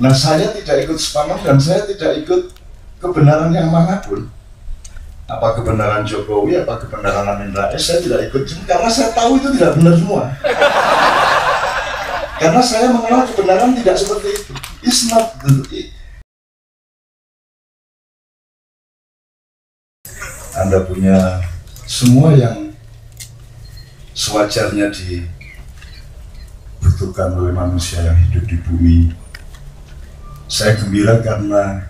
Nah saya tidak ikut sepaman dan saya tidak ikut kebenaran yang mana pun. Apa kebenaran Jokowi, apa kebenaran Amin Rais, saya tidak ikut karena saya tahu itu tidak benar semua. karena saya mengenal kebenaran tidak seperti itu. It's not Anda punya semua yang sewajarnya dibutuhkan oleh manusia yang hidup di bumi. Saya gembira karena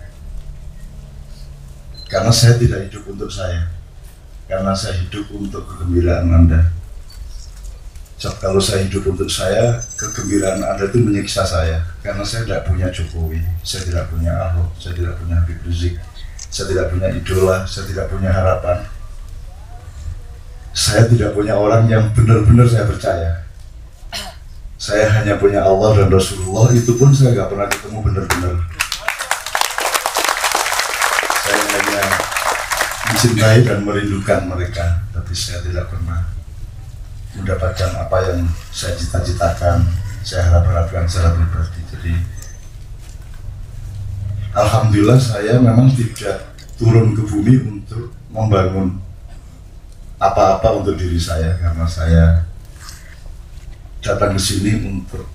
karena saya tidak hidup untuk saya, karena saya hidup untuk kegembiraan Anda. Sebab kalau saya hidup untuk saya, kegembiraan Anda itu menyiksa saya, karena saya tidak punya Jokowi, saya tidak punya Ahok, saya tidak punya Habib Rizik, saya tidak punya idola, saya tidak punya harapan. Saya tidak punya orang yang benar-benar saya percaya. Saya hanya punya Allah dan Rasulullah, itu pun saya nggak pernah ketemu benar-benar. Saya hanya mencintai dan merindukan mereka, tapi saya tidak pernah mendapatkan apa yang saya cita-citakan, saya harap-harapkan secara pribadi. Jadi Alhamdulillah saya memang tidak turun ke bumi untuk membangun apa-apa untuk diri saya karena saya datang ke sini untuk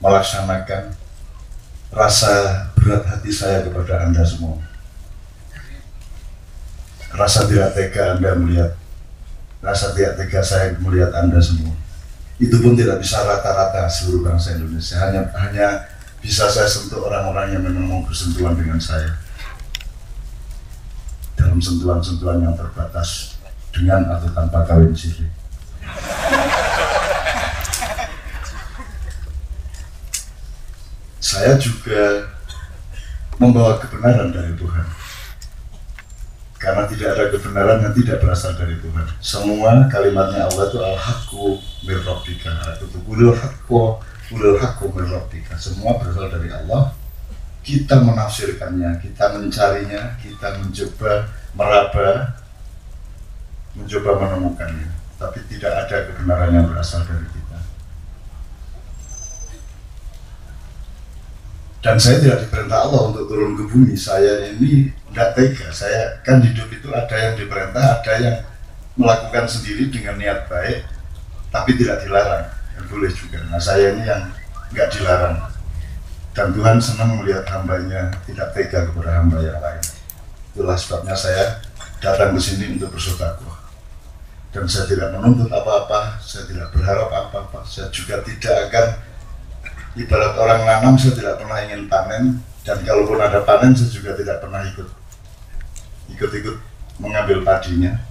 melaksanakan rasa berat hati saya kepada Anda semua. Rasa tidak tega Anda melihat, rasa tidak tega saya melihat Anda semua. Itu pun tidak bisa rata-rata seluruh bangsa Indonesia, hanya hanya bisa saya sentuh orang-orang yang memang mau bersentuhan dengan saya dalam sentuhan-sentuhan yang terbatas dengan atau tanpa kawin siri. Saya juga membawa kebenaran dari Tuhan. Karena tidak ada kebenaran yang tidak berasal dari Tuhan. Semua kalimatnya Allah itu al-haqqu mir rabbika. Itu ulul haqqu ulul hakku rabbika semua berasal dari Allah kita menafsirkannya kita mencarinya kita mencoba meraba mencoba menemukannya tapi tidak ada kebenaran yang berasal dari kita dan saya tidak diperintah Allah untuk turun ke bumi saya ini tidak tega saya kan hidup itu ada yang diperintah ada yang melakukan sendiri dengan niat baik tapi tidak dilarang boleh juga. Nah saya ini yang nggak dilarang dan Tuhan senang melihat hambanya tidak tega kepada hamba yang lain. Itulah sebabnya saya datang ke sini untuk bersodakoh. Dan saya tidak menuntut apa-apa, saya tidak berharap apa-apa, saya juga tidak akan ibarat orang nanam saya tidak pernah ingin panen dan kalaupun ada panen saya juga tidak pernah ikut ikut-ikut mengambil padinya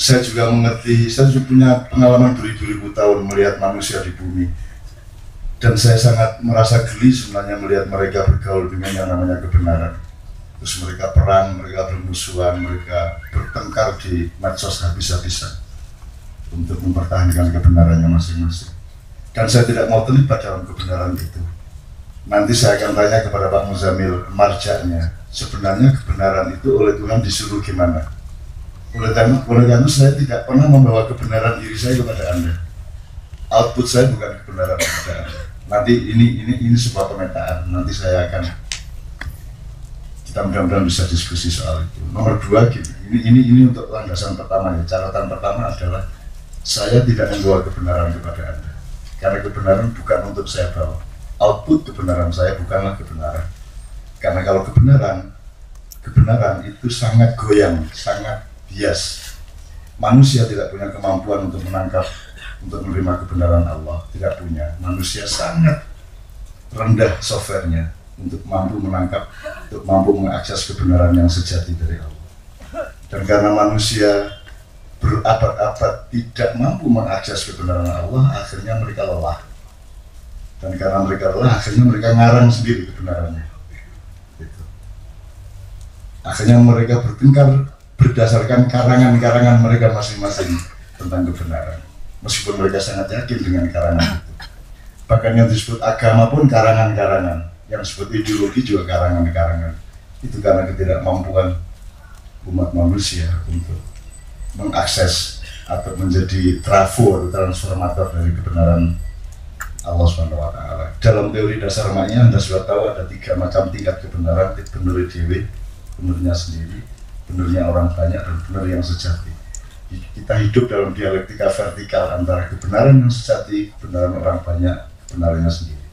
saya juga mengerti, saya juga punya pengalaman beribu-ribu tahun melihat manusia di bumi. Dan saya sangat merasa geli sebenarnya melihat mereka bergaul dengan yang namanya kebenaran. Terus mereka perang, mereka bermusuhan, mereka bertengkar di medsos habis-habisan untuk mempertahankan kebenarannya masing-masing. Dan saya tidak mau terlibat dalam kebenaran itu. Nanti saya akan tanya kepada Pak Muzamil marjaknya, sebenarnya kebenaran itu oleh Tuhan disuruh gimana? Oleh karena, oleh karena saya tidak pernah membawa kebenaran diri saya kepada Anda. Output saya bukan kebenaran kepada Anda. Nanti ini ini ini sebuah pemetaan. Nanti saya akan kita mudah-mudahan bisa diskusi soal itu. Nomor dua, ini ini ini untuk landasan pertama ya. Catatan pertama adalah saya tidak membawa kebenaran kepada Anda. Karena kebenaran bukan untuk saya bawa. Output kebenaran saya bukanlah kebenaran. Karena kalau kebenaran, kebenaran itu sangat goyang, sangat bias. Manusia tidak punya kemampuan untuk menangkap, untuk menerima kebenaran Allah. Tidak punya. Manusia sangat rendah softwarenya untuk mampu menangkap, untuk mampu mengakses kebenaran yang sejati dari Allah. Dan karena manusia berabad-abad tidak mampu mengakses kebenaran Allah, akhirnya mereka lelah. Dan karena mereka lelah, akhirnya mereka ngarang sendiri kebenarannya. Gitu. Akhirnya mereka bertengkar berdasarkan karangan-karangan mereka masing-masing tentang kebenaran. Meskipun mereka sangat yakin dengan karangan itu. Bahkan yang disebut agama pun karangan-karangan. Yang disebut ideologi juga karangan-karangan. Itu karena ketidakmampuan umat manusia untuk mengakses atau menjadi trafo atau transformator dari kebenaran Allah Subhanahu wa taala. Dalam teori dasar maknya Anda sudah tahu ada tiga macam tingkat kebenaran, benar dewi, benarnya sendiri, benarnya orang banyak dan benar yang sejati. Kita hidup dalam dialektika vertikal antara kebenaran yang sejati, kebenaran orang banyak, kebenarannya sendiri.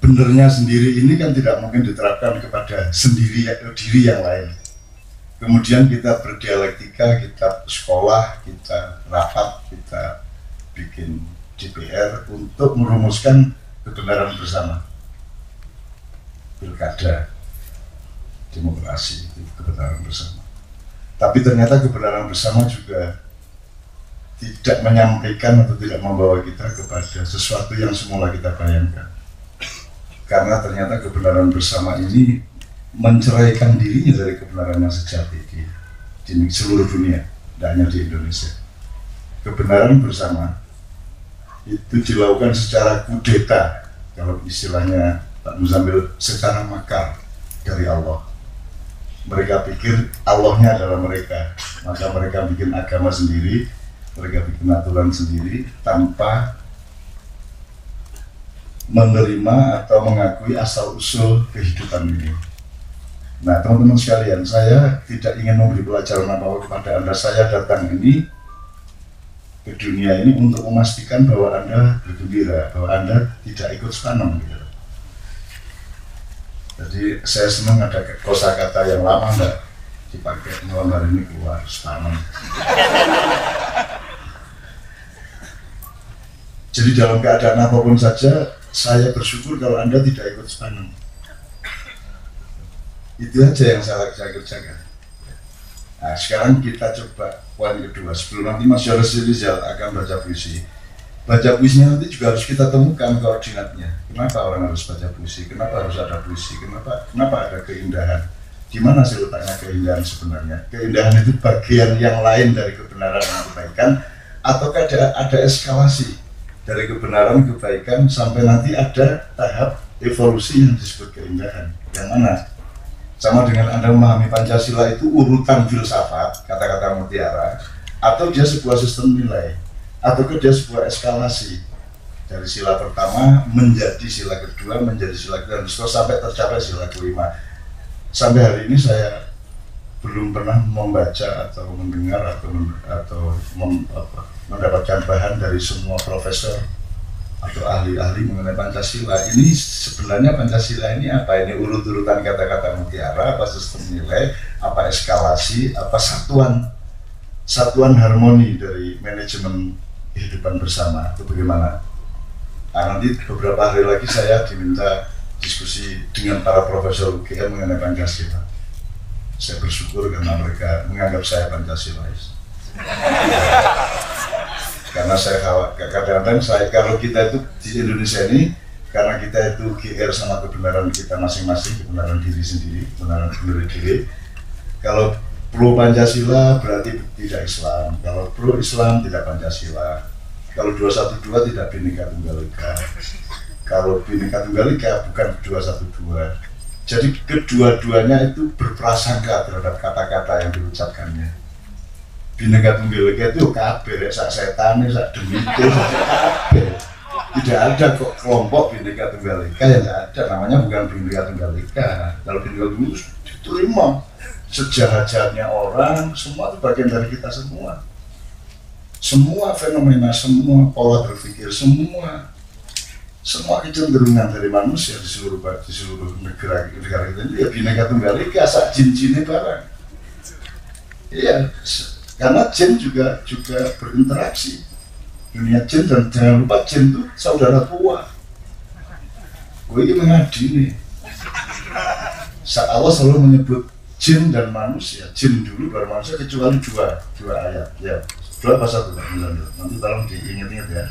Benernya sendiri ini kan tidak mungkin diterapkan kepada sendiri diri yang lain. Kemudian kita berdialektika, kita sekolah, kita rapat, kita bikin DPR untuk merumuskan kebenaran bersama. Pilkada demokrasi itu kebenaran bersama. Tapi ternyata kebenaran bersama juga tidak menyampaikan atau tidak membawa kita kepada sesuatu yang semula kita bayangkan. Karena ternyata kebenaran bersama ini menceraikan dirinya dari kebenaran yang sejati di, seluruh dunia, tidak hanya di Indonesia. Kebenaran bersama itu dilakukan secara kudeta kalau istilahnya Pak Muzamil secara makar dari Allah mereka pikir Allahnya adalah mereka maka mereka bikin agama sendiri mereka bikin aturan sendiri tanpa menerima atau mengakui asal usul kehidupan ini nah teman-teman sekalian saya tidak ingin memberi pelajaran apa kepada anda saya datang ini ke dunia ini untuk memastikan bahwa Anda bergembira, bahwa Anda tidak ikut sepanang gitu. Jadi saya senang ada kosa kata yang lama enggak dipakai malam hari ini keluar sepanang. Jadi dalam keadaan apa pun saja, saya bersyukur kalau Anda tidak ikut sepanang. Itu aja yang saya, saya kerjakan. Nah, sekarang kita coba poin kedua. Sebelum nanti Mas Yoris Rizal akan baca puisi, baca puisinya nanti juga harus kita temukan koordinatnya. Kenapa orang harus baca puisi? Kenapa harus ada puisi? Kenapa kenapa ada keindahan? Di mana sih letaknya keindahan sebenarnya? Keindahan itu bagian yang lain dari kebenaran dan kebaikan, ataukah ada ada eskalasi dari kebenaran kebaikan sampai nanti ada tahap evolusi yang disebut keindahan. Yang mana? Sama dengan Anda memahami Pancasila itu urutan filsafat, kata-kata mutiara, atau dia sebuah sistem nilai, atau dia sebuah eskalasi dari sila pertama menjadi sila kedua, menjadi sila kedua, sampai tercapai sila kelima. Sampai hari ini saya belum pernah membaca atau mendengar atau atau mem, apa, mendapatkan bahan dari semua profesor atau ahli-ahli mengenai Pancasila. Ini sebenarnya Pancasila ini apa? Ini urut-urutan kata-kata mutiara apa sistem nilai apa eskalasi apa satuan satuan harmoni dari manajemen kehidupan bersama. Itu bagaimana? Nah, nanti beberapa hari lagi saya diminta diskusi dengan para profesor UGM mengenai Pancasila. Saya bersyukur karena mereka menganggap saya Pancasilais karena saya khawatir kadang-kadang saya kalau kita itu di Indonesia ini karena kita itu GR sama kebenaran kita masing-masing kebenaran diri sendiri kebenaran sendiri diri. Kalau pro Pancasila berarti tidak Islam. Kalau pro Islam tidak Pancasila. Kalau 212 tidak Bhinneka Tunggal Ika. Kalau Bhinneka Tunggal Ika bukan 212 jadi kedua-duanya itu berprasangka terhadap kata-kata yang diucapkannya Bineka Tunggal itu kabeh sak setan sak demite tidak ada kok kelompok Bineka Tunggal Ika yang ada. Namanya bukan Bineka Tunggal Ika. Kalau Bineka Tunggal Ika diterima. Sejahat-jahatnya orang semua itu bagian dari kita semua. Semua fenomena semua pola berpikir semua semua kecenderungan dari manusia di seluruh di seluruh negara negara kita. Ini ya Bineka Tunggal Ika sak jin-jinnya barang iya karena jin juga juga berinteraksi. Dunia jin dan jangan lupa jin itu saudara tua. Gue ini mengadi nih. Saat Allah selalu menyebut jin dan manusia. Jin dulu baru manusia kecuali dua dua ayat. Ya dua apa satu. Nanti tolong diingat-ingat ya.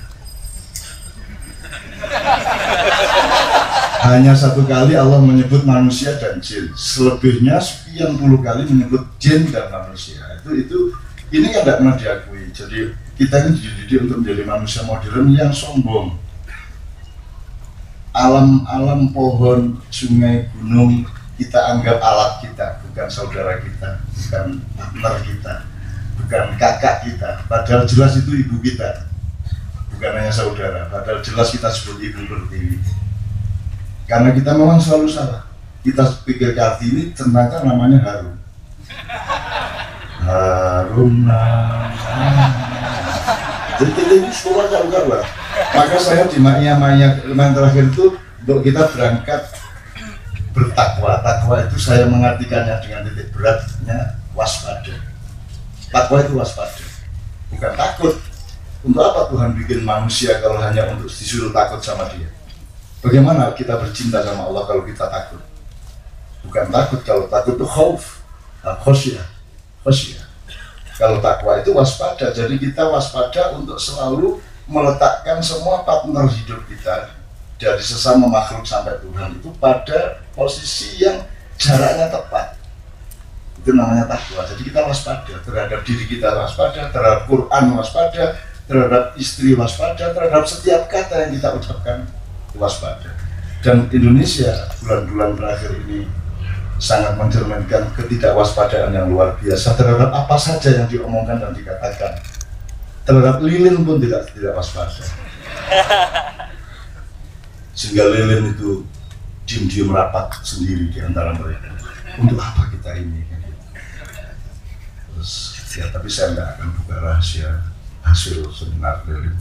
Hanya satu kali Allah menyebut manusia dan jin. Selebihnya sekian puluh kali menyebut jin dan manusia. Itu itu ini kan tidak pernah diakui. Jadi kita ini dididik untuk menjadi manusia modern yang sombong. Alam-alam pohon sungai gunung kita anggap alat kita bukan saudara kita bukan partner kita bukan kakak kita. Padahal jelas itu ibu kita bukan hanya saudara. Padahal jelas kita sebut ibu pertiwi. Karena kita memang selalu salah. Kita pikir kartini ternyata namanya Harum Harum jadi kita ini sekolah gak lah. Maka saya di Ma'iyah Ma'iyah yang terakhir itu untuk kita berangkat bertakwa. Takwa itu saya mengartikannya dengan titik beratnya waspada. Takwa itu waspada. Bukan takut. Untuk apa Tuhan bikin manusia kalau hanya untuk disuruh takut sama dia? Bagaimana kita bercinta sama Allah kalau kita takut? Bukan takut kalau takut itu khauf khosyah khosyah kalau takwa itu waspada. Jadi kita waspada untuk selalu meletakkan semua partner hidup kita dari sesama makhluk sampai Tuhan itu pada posisi yang jaraknya tepat. Itu namanya takwa. Jadi kita waspada terhadap diri kita waspada terhadap Quran waspada terhadap istri waspada terhadap setiap kata yang kita ucapkan waspada. Dan Indonesia bulan-bulan terakhir ini sangat mencerminkan ketidakwaspadaan yang luar biasa terhadap apa saja yang diomongkan dan dikatakan. Terhadap lilin pun tidak tidak waspada. Sehingga lilin itu diam-diam rapat sendiri di antara mereka. Untuk apa kita ini? Terus ya tapi saya tidak akan buka rahasia hasil seminar lilin.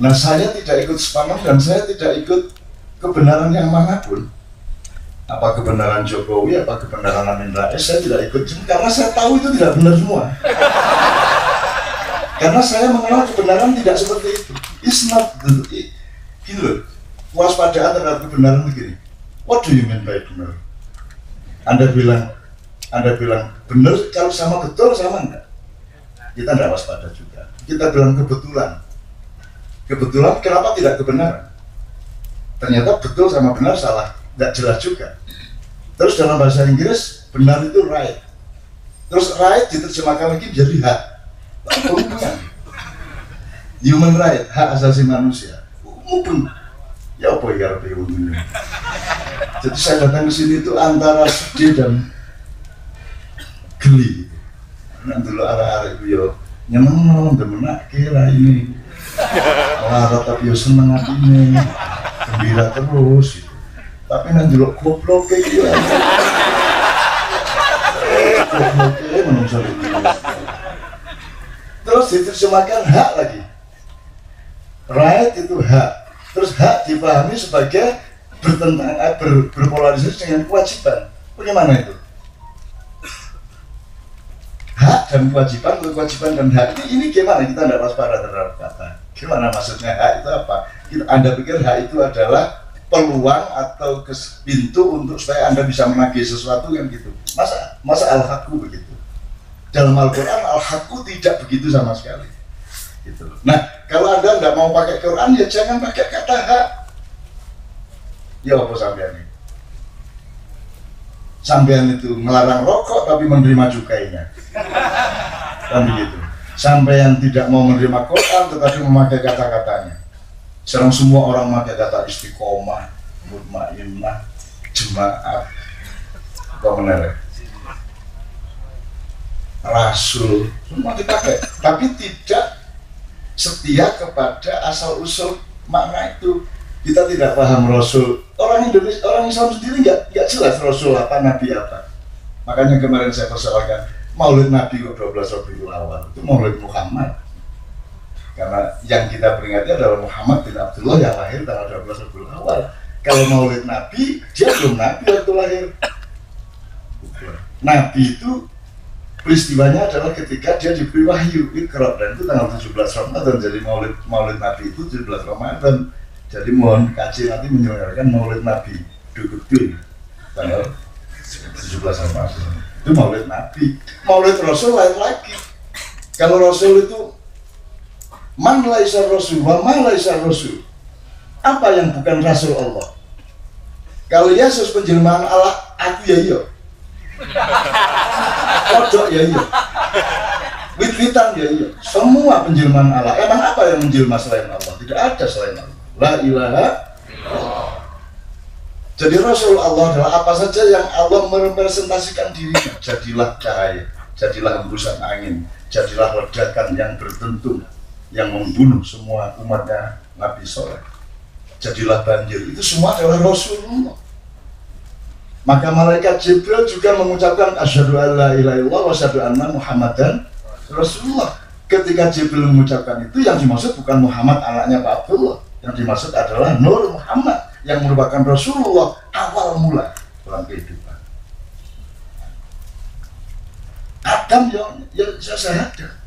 Nah saya tidak ikut sepanang dan saya tidak ikut kebenaran yang mana pun apa kebenaran Jokowi, apa kebenaran Amin Rais, saya tidak ikut karena saya tahu itu tidak benar semua. karena saya mengenal kebenaran tidak seperti itu. It's not the, gini loh, waspadaan terhadap kebenaran begini. What do you mean by benar? Anda bilang, Anda bilang benar kalau sama betul sama enggak? Kita tidak waspada juga. Kita bilang kebetulan. Kebetulan kenapa tidak kebenaran? Ternyata betul sama benar salah tidak jelas juga. Terus dalam bahasa Inggris benar itu right. Terus right diterjemahkan lagi jadi hak. Human right, hak asasi manusia. Mungkin ya apa ya ini. Jadi saya datang ke sini itu antara sedih dan geli. Nanti dulu arah-arah itu yo nyeneng demen kira ini. Larat tapi yo seneng ini, gembira terus. Gitu. Tapi nang jeluk goblok kayak gitu terus diterjemahkan hak lagi. Right itu hak. Terus hak dipahami sebagai bertentang eh, ber, berpolarisasi dengan kewajiban. Bagaimana itu? Hak dan kewajiban kewajiban dan hak. Ini, ini gimana? Kita tidak waspada terhadap kata gimana maksudnya? Hak itu apa? Anda pikir hak itu adalah peluang atau pintu untuk supaya anda bisa menagih sesuatu yang gitu? Masa masa al haqqu begitu? Dalam Al-Quran al haqqu tidak begitu sama sekali. Gitu. Nah kalau anda nggak mau pakai Quran ya jangan pakai kata hak ya apa sampean ini? Sampean itu melarang rokok tapi menerima cukainya. Kan begitu sampean tidak mau menerima Quran tetapi memakai kata-katanya sekarang semua orang pakai kata istiqomah, mutmainnah, jemaat, apa menarik? Rasul, semua dipakai, tapi tidak setia kepada asal usul makna itu. Kita tidak paham Rasul. Orang Indonesia, orang Islam sendiri nggak jelas Rasul apa, Nabi apa. Makanya kemarin saya persoalkan Maulid Nabi kok 12 Rabiul Awal itu Maulid Muhammad. Karena yang kita peringati adalah Muhammad bin Abdullah yang lahir tanggal 12 Rabiul Awal. Kalau maulid Nabi dia belum Nabi waktu lahir. Nabi itu peristiwanya adalah ketika dia diberi wahyu ikrar dan itu tanggal 17 Ramadan. Jadi maulid maulid Nabi itu 17 Ramadan. Jadi mohon kaji nanti menyelenggarakan maulid Nabi duduk tanggal 17 Ramadan itu maulid Nabi maulid Rasul lain lagi kalau Rasul itu Man laisa rasul wa ma laisa rasul. Apa yang bukan rasul Allah? Kalau Yesus penjelmaan Allah, aku ya iya. Kodok ya iya. Wit-witan ya iya. Semua penjelmaan Allah. Emang apa yang menjelma selain Allah? Tidak ada selain Allah. La ilaha jadi Rasul Allah adalah apa saja yang Allah merepresentasikan dirinya. Jadilah cahaya, jadilah hembusan angin, jadilah ledakan yang bertentu yang membunuh semua umatnya Nabi Soleh. Jadilah banjir. Itu semua adalah Rasulullah. Maka malaikat Jibril juga mengucapkan asyhadu alla ilaha illallah wa asyhadu anna muhammadan rasulullah. Ketika Jibril mengucapkan itu yang dimaksud bukan Muhammad anaknya Pak Abdullah. Yang dimaksud adalah Nur Muhammad yang merupakan Rasulullah awal mula dalam kehidupan Adam yang, yang saya ada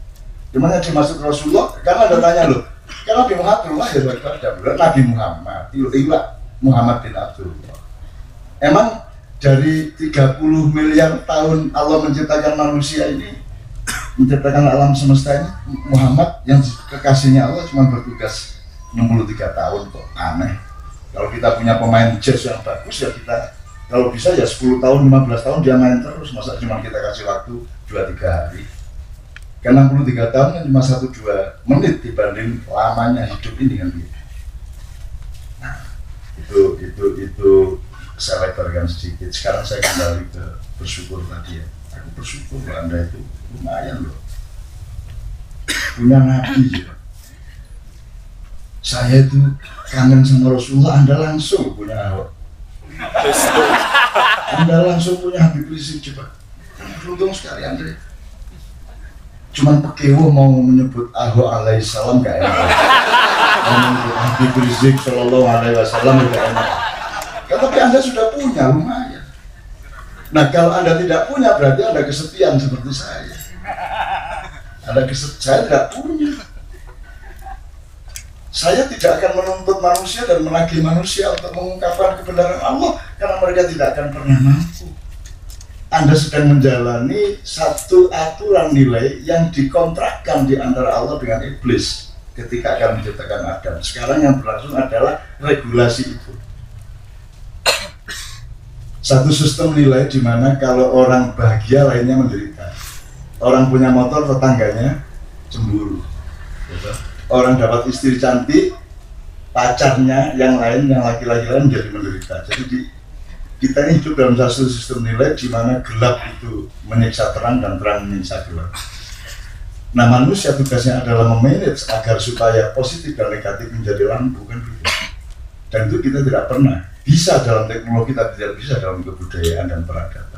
Gimana dimaksud Rasulullah? Karena ada tanya loh, karena Nabi Muhammad dari Adam, Nabi Muhammad, ilah Muhammad bin Abdullah. Emang dari 30 miliar tahun Allah menciptakan manusia ini, menciptakan alam semesta ini, Muhammad yang kekasihnya Allah cuma bertugas 63 tahun kok, aneh. Kalau kita punya pemain jazz yang bagus ya kita kalau bisa ya 10 tahun, 15 tahun dia main terus, masa cuma kita kasih waktu 2-3 hari ke 63 tahun kan cuma satu dua menit dibanding lamanya hidup ini kan gitu. Nah, itu itu itu saya lebarkan sedikit. Sekarang saya kembali ke bersyukur tadi ya. Aku bersyukur Anda itu lumayan loh. Punya nabi ya. Saya itu kangen sama Rasulullah, Anda langsung punya. Anda langsung punya Habib Rizik coba. Beruntung sekali Anda cuman pekewo mau menyebut Ahok alaihissalam gak enak. Menyebut Habib Rizik sallallahu alaihi wasallam gak enak. Ya, tapi anda sudah punya lumayan. Nah kalau anda tidak punya berarti ada kesepian seperti saya. Ada kesepian saya tidak punya saya tidak akan menuntut manusia dan menagih manusia untuk mengungkapkan kebenaran Allah karena mereka tidak akan pernah mampu anda sedang menjalani satu aturan nilai yang dikontrakkan di antara Allah dengan iblis ketika akan menciptakan Adam. Sekarang yang berlangsung adalah regulasi itu. Satu sistem nilai di mana kalau orang bahagia lainnya menderita. Orang punya motor tetangganya cemburu. Orang dapat istri cantik, pacarnya yang lain yang laki-laki lain menjadi menderita. Jadi di kita ini hidup dalam satu sistem nilai di mana gelap itu menyiksa terang dan terang menyiksa gelap. Nah manusia tugasnya adalah memanage agar supaya positif dan negatif menjadi lampu kan gitu. Dan itu kita tidak pernah bisa dalam teknologi tapi tidak bisa dalam kebudayaan dan peradaban.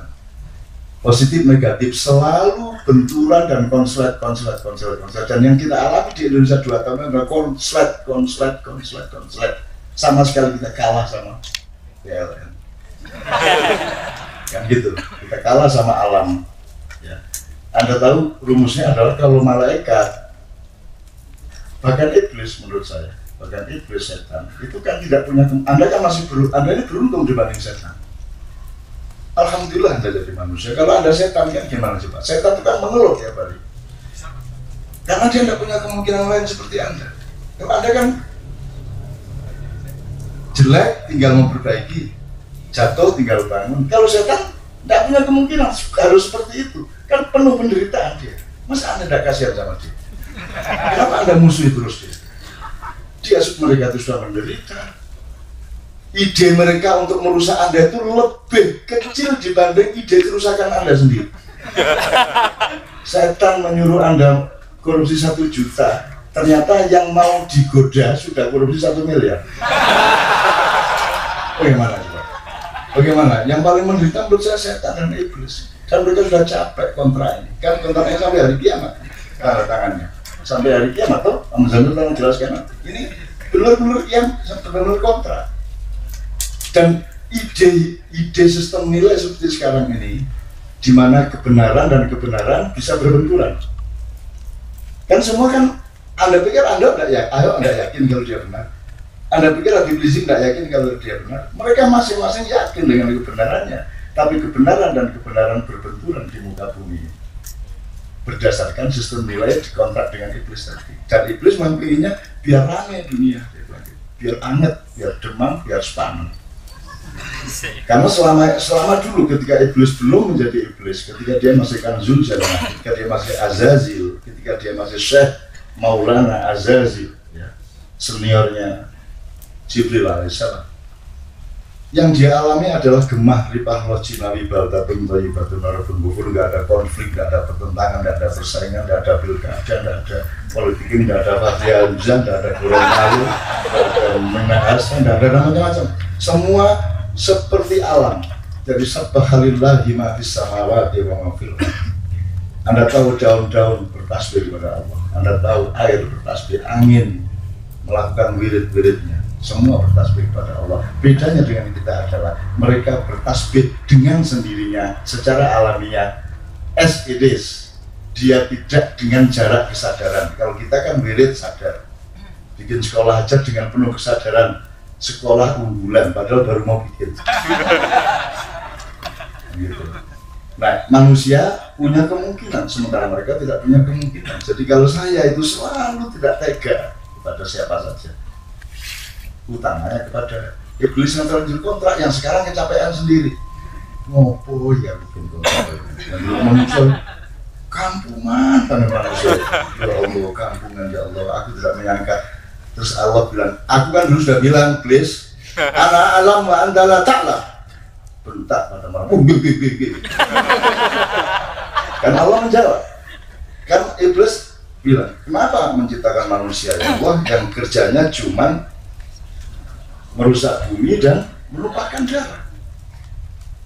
Positif negatif selalu benturan dan konslet konslet konslet konslet. Dan yang kita alami di Indonesia dua tahun adalah konslet konslet konslet konslet. Sama sekali kita kalah sama PLN kan gitu. Kita kalah sama alam. Ya. anda tahu rumusnya adalah kalau malaikat bahkan iblis menurut saya bahkan iblis setan itu kan tidak punya anda kan masih ber, anda ini beruntung dibanding setan Alhamdulillah anda jadi manusia. Kalau anda setan kan gimana coba? Setan itu kan mengeluh tiap hari. Karena dia tidak punya kemungkinan lain seperti anda. Kalau anda kan jelek tinggal memperbaiki. Jatuh tinggal bangun. Kalau setan tidak punya kemungkinan harus seperti itu. Kan penuh penderitaan dia. Masa anda tidak kasihan sama dia? Kenapa anda musuhi terus dia? Dia mereka itu sudah menderita ide mereka untuk merusak anda itu lebih kecil dibanding ide kerusakan anda sendiri setan menyuruh anda korupsi satu juta ternyata yang mau digoda sudah korupsi satu miliar bagaimana Bagaimana? Yang paling menderita menurut saya setan dan iblis. Dan mereka sudah capek kontra ini. Kan kontraknya sampai hari kiamat. Tanda tangannya. Sampai hari kiamat tuh, Amin Zamir telah menjelaskan. Ini benar-benar yang benar-benar kontra. Dan ide ide sistem nilai seperti sekarang ini, di mana kebenaran dan kebenaran bisa berbenturan. Kan semua kan Anda pikir Anda tidak ya, ayo Anda yakin kalau dia benar anda pikir Habib Rizik tidak yakin kalau dia benar? Mereka masing-masing yakin dengan kebenarannya. Tapi kebenaran dan kebenaran berbenturan di muka bumi berdasarkan sistem nilai dikontrak dengan iblis tadi. Dan iblis memilihnya biar ramai dunia, biar anget, biar demam, biar spanan. Karena selama selama dulu ketika iblis belum menjadi iblis, ketika dia masih kanzul jannah, ketika dia masih azazil, ketika dia masih syekh Maulana Azazil, ya, seniornya Jibril alaihissalam. Yang dia alami adalah gemah ripah loji nawi baldatun batu narabun bubur nggak ada konflik nggak ada pertentangan nggak ada persaingan nggak ada pilkada nggak ada politik nggak ada Fatih Aluzan nggak ada Gorontalo nggak ada Menahasa nggak ada macam-macam. Semua seperti alam jadi sabahalillahi ma fis samawati wa ma fil Anda tahu daun-daun bertasbih kepada Allah Anda tahu air bertasbih angin melakukan wirid-wiridnya semua bertasbih kepada Allah. Bedanya dengan kita adalah mereka bertasbih dengan sendirinya secara alamiah as it is. Dia tidak dengan jarak kesadaran. Kalau kita kan wirid sadar. Bikin sekolah aja dengan penuh kesadaran. Sekolah unggulan, padahal baru mau bikin. gitu. Nah, manusia punya kemungkinan, sementara mereka tidak punya kemungkinan. Jadi kalau saya itu selalu tidak tega kepada siapa saja utamanya kepada iblis yang terlanjur kontrak yang sekarang kecapean sendiri ngopo ya bikin kontrak muncul kampungan pada manusia ya Allah kampungan ya Allah aku tidak menyangka terus Allah bilang aku kan dulu sudah bilang please anak alam wa andala ta'la bentak pada malam oh, kan Allah menjawab. Kan iblis bilang kenapa menciptakan manusia ya Allah yang kerjanya cuman merusak bumi dan melupakan darah.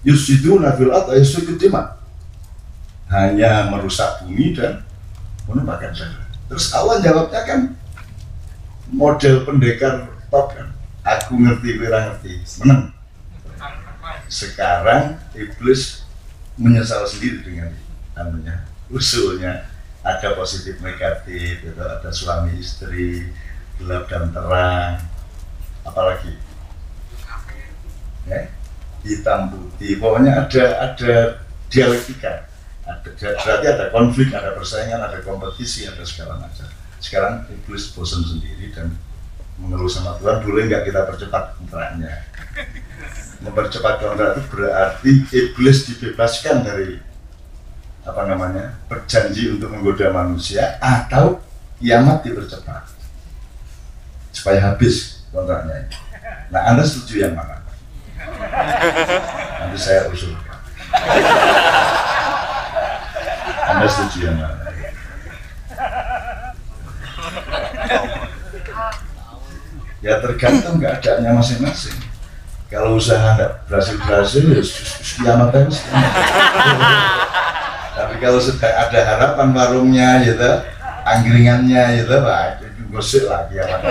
Yusiduna fil atau yusudima hanya merusak bumi dan menumpahkan darah. Terus Allah jawabnya kan model pendekar top kan. Aku ngerti, kira ngerti, menang. Sekarang iblis menyesal sendiri dengan namanya usulnya ada positif negatif, itu ada suami istri, gelap dan terang, apalagi? Ya, hitam putih. Pokoknya ada ada dialektika. Ada, berarti ada konflik ada persaingan ada kompetisi ada segala macam sekarang iblis bosan sendiri dan mengeluh sama Tuhan boleh nggak kita percepat kontraknya mempercepat kontrak itu berarti iblis dibebaskan dari apa namanya berjanji untuk menggoda manusia atau kiamat dipercepat supaya habis kontraknya ini. Nah, Anda setuju yang mana? Nanti saya usul. Anda setuju yang mana? Ya tergantung keadaannya masing-masing. Kalau usaha tidak berhasil-berhasil, ya kiamat terus. Tapi kalau sudah ada harapan warungnya, gitu, angkringannya, gitu, wah itu gosip lah kiamat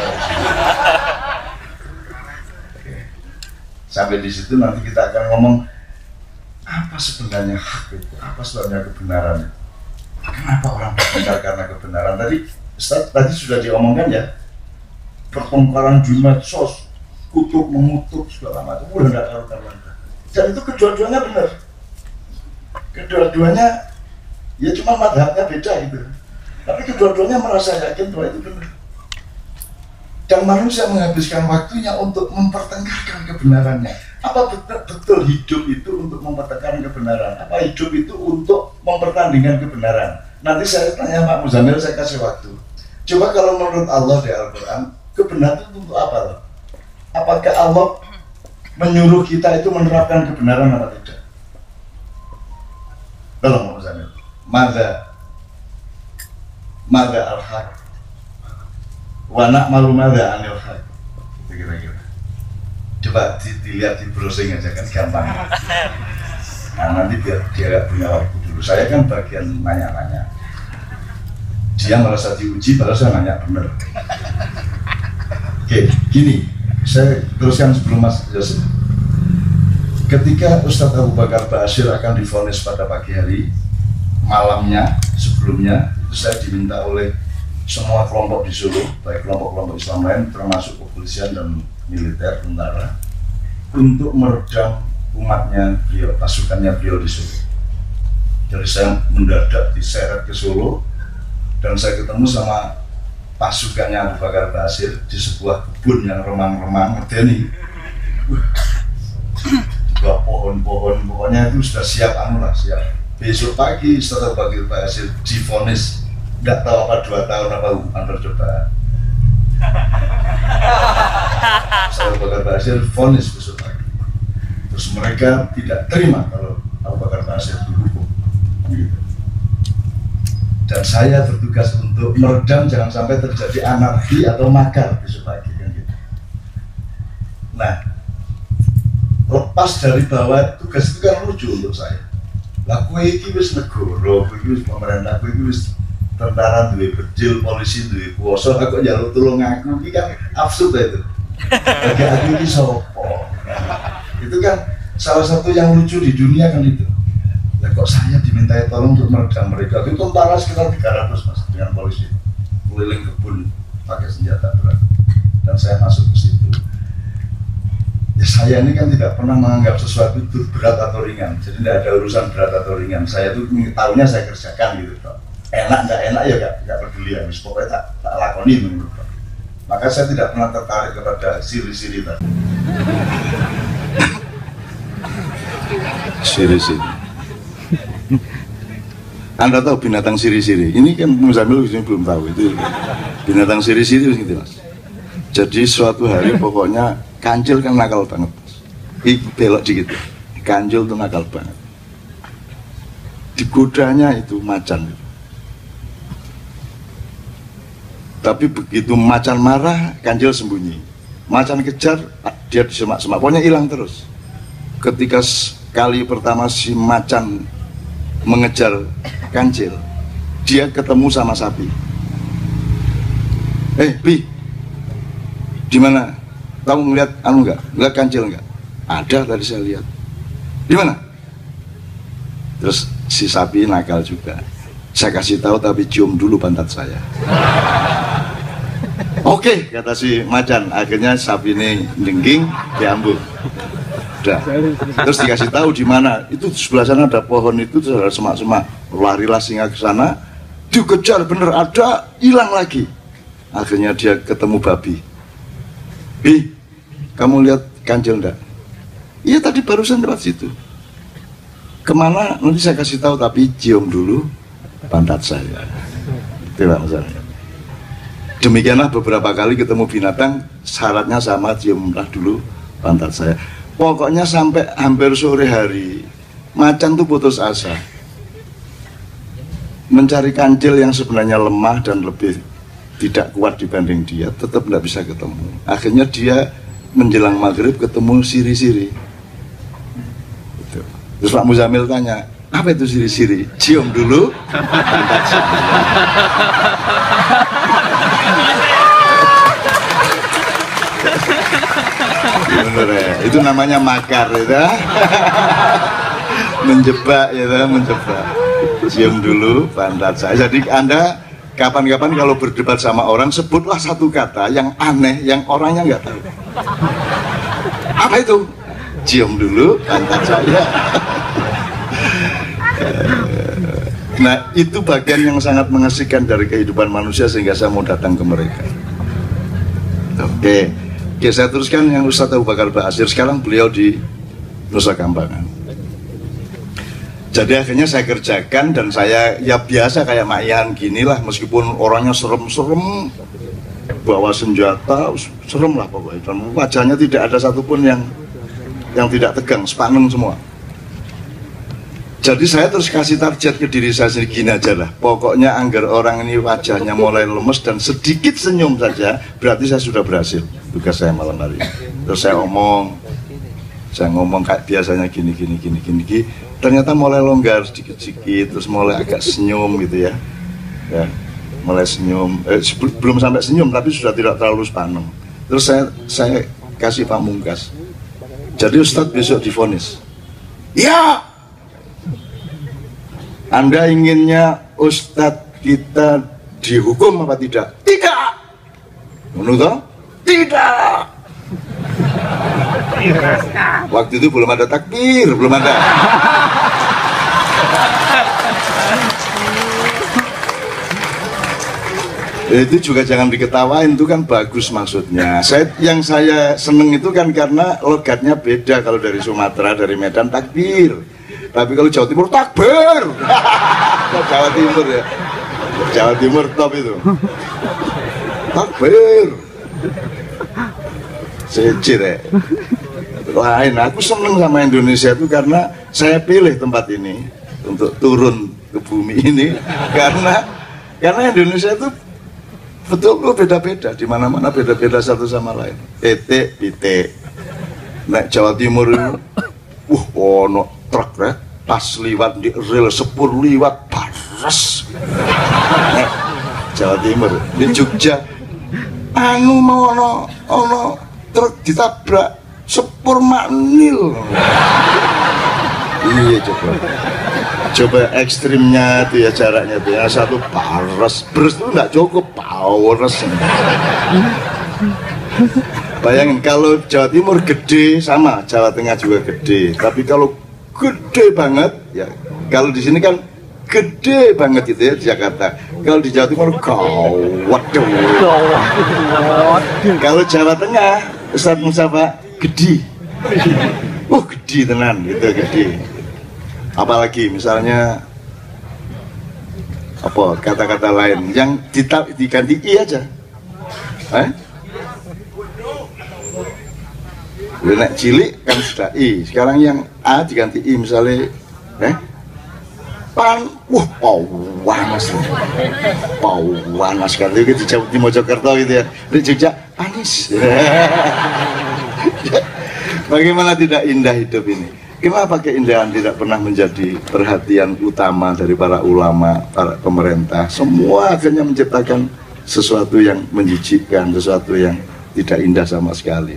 sampai di situ nanti kita akan ngomong apa sebenarnya hak itu, apa sebenarnya kebenaran itu. Kenapa orang bertengkar karena kebenaran? Tadi Ustaz, tadi sudah diomongkan ya, pertengkaran di medsos, kutuk mengutuk segala macam, udah tahu karuan. Dan itu kedua-duanya benar. Kedua-duanya ya cuma madhabnya beda itu. Tapi kedua-duanya merasa yakin bahwa itu benar dan manusia menghabiskan waktunya untuk mempertengkarkan kebenarannya. Apa betul, betul hidup itu untuk mempertengkarkan kebenaran? Apa hidup itu untuk mempertandingkan kebenaran? Nanti saya tanya Pak Muzamil, saya kasih waktu. Coba kalau menurut Allah di Al-Quran, kebenaran itu untuk apa? Loh? Apakah Allah menyuruh kita itu menerapkan kebenaran atau tidak? Tolong Pak Muzamil. Mada Mada al-haq wanak malu mada anil itu kira-kira coba di, dilihat di browsing aja kan gampang nah nanti biar dia punya waktu dulu saya kan bagian nanya-nanya dia merasa diuji padahal saya nanya bener oke gini saya teruskan sebelum Mas Yosef ketika Ustadz Abu Bakar Basir akan difonis pada pagi hari malamnya sebelumnya itu saya diminta oleh semua kelompok di Solo, baik kelompok-kelompok Islam lain termasuk kepolisian dan militer, tentara, untuk meredam umatnya beliau, pasukannya beliau di Solo. Jadi saya mendadak diseret ke Solo dan saya ketemu sama pasukannya Abu Bakar Basir di sebuah kebun yang remang-remang medeni. Dua pohon-pohon, pokoknya itu sudah siap anu lah, siap. Besok pagi setelah Bakar Basir difonis nggak tahu apa dua tahun apa hubungan percobaan saya bakar Basir vonis besok lagi terus mereka tidak terima kalau Abu Bakar Basir gitu. Dan saya bertugas untuk meredam jangan sampai terjadi anarki atau makar besok pagi kan gitu. nah lepas dari bahwa tugas itu kan lucu untuk saya. Lah kue iki wis negara kue wis pemerintah kue wis tentara duwe bedil polisi duwe kuasa aku jalur tolong aku ini kan absurd ya itu. Bagi aku ini sopo itu kan salah satu yang lucu di dunia kan itu lah kok saya dimintai tolong untuk meredam mereka? Itu tentara sekitar 300 mas dengan polisi. Keliling kebun pakai senjata berat. Dan saya masuk ke situ. Ya saya ini kan tidak pernah menganggap sesuatu itu berat atau ringan. Jadi tidak ada urusan berat atau ringan. Saya itu tahunya saya kerjakan gitu toh. enak nggak enak ya nggak nggak peduli ya pokoknya tak, tak lakoni menurut toh. maka saya tidak pernah tertarik kepada siri-siri tadi Siri-siri. Anda tahu binatang siri-siri? Ini kan Muzamil ini belum tahu itu binatang siri-siri gitu mas. Jadi suatu hari pokoknya kancil kan nakal banget. Ibu belok dikit. Kancil tuh nakal banget. Digodanya itu macan. Tapi begitu macan marah, kancil sembunyi. Macan kejar, dia di semak-semak. Pokoknya hilang terus. Ketika kali pertama si macan mengejar kancil, dia ketemu sama sapi. Eh, Bi, di mana? Kamu ngeliat anu enggak? Ngeliat kancil enggak? Ada tadi saya lihat. Di mana? Terus si sapi nakal juga. Saya kasih tahu tapi cium dulu pantat saya. Oke, kata si macan. Akhirnya sapi ini jengging, diambil. Udah. Terus dikasih tahu di mana. Itu sebelah sana ada pohon itu, terus ada semak-semak. Larilah singa ke sana. Dikejar bener ada, hilang lagi. Akhirnya dia ketemu babi. Bi, kamu lihat kancil enggak? Iya tadi barusan lewat situ. Ke mana? Nanti saya kasih tahu tapi cium dulu pantat saya. Tidak masalah. Demikianlah beberapa kali ketemu binatang, syaratnya sama ciumlah dulu pantat saya. Pokoknya sampai hampir sore hari, macan tuh putus asa. Mencari kancil yang sebenarnya lemah dan lebih tidak kuat dibanding dia, tetap tidak bisa ketemu. Akhirnya dia menjelang maghrib ketemu siri-siri. Gitu. Terus Pak Muzamil tanya, apa itu siri-siri? Cium dulu. Bener ya, itu namanya makar ya. menjebak ya, menjebak. Cium dulu pantat saya. Jadi Anda kapan-kapan kalau berdebat sama orang sebutlah satu kata yang aneh yang orangnya nggak tahu apa itu cium dulu pantat saya nah itu bagian yang sangat mengasihkan dari kehidupan manusia sehingga saya mau datang ke mereka oke oke saya teruskan yang Ustadz Abu Bakar Basir sekarang beliau di Nusa Kambangan. Jadi akhirnya saya kerjakan dan saya ya biasa kayak Mak Ian gini lah meskipun orangnya serem-serem bawa senjata serem lah pokoknya. Dan wajahnya tidak ada satupun yang yang tidak tegang sepaneng semua. Jadi saya terus kasih target ke diri saya sendiri gini aja lah. Pokoknya agar orang ini wajahnya mulai lemes dan sedikit senyum saja berarti saya sudah berhasil tugas saya malam hari terus saya omong saya ngomong kayak biasanya gini gini gini gini, gini. Ternyata mulai longgar sedikit-sedikit terus mulai agak senyum gitu ya. Ya mulai senyum. Eh, belum sampai senyum tapi sudah tidak terlalu sepanem terus saya saya kasih Pak Mungkas jadi Ustadz besok difonis. Ya! Anda inginnya Ustadz kita dihukum apa tidak? Tidak! Menurut tidak. Waktu itu belum ada takbir belum ada. Itu juga jangan diketawain itu kan bagus maksudnya. Saya yang saya seneng itu kan karena logatnya beda kalau dari Sumatera dari Medan takbir. Tapi kalau Jawa Timur takbir. Jawa Timur ya? Jawa Timur top itu. Takbir secir ya lain. Aku seneng sama Indonesia itu karena saya pilih tempat ini untuk turun ke bumi ini karena karena Indonesia itu betul betul beda-beda di mana-mana beda-beda satu sama lain. Ete, pite. Nek Jawa Timur wah ono truk ya, pas liwat di rel sepur liwat paras. Jawa Timur di Jogja, anu mau ono ono truk ditabrak sepur maknil. Iya coba. Coba ekstrimnya tuh ya jaraknya tuh ya satu paras beres tuh nggak cukup paras. Bayangin kalau Jawa Timur gede sama Jawa Tengah juga gede. Tapi kalau gede banget ya kalau di sini kan gede banget itu ya di Jakarta. Kalau di Jawa Timur gawat kalau Jawa Tengah Ustadz Mustafa gede. Oh gede tenan gitu gede. Apalagi misalnya apa kata-kata lain yang ditap, diganti i aja. Eh? Nek cilik kan sudah i. Sekarang yang a diganti i misalnya eh pan wah pawanas pawanas kan itu di, di Mojokerto gitu ya di Jogja panis bagaimana tidak indah hidup ini Kenapa keindahan tidak pernah menjadi perhatian utama dari para ulama, para pemerintah? Semua akhirnya menciptakan sesuatu yang menjijikkan, sesuatu yang tidak indah sama sekali.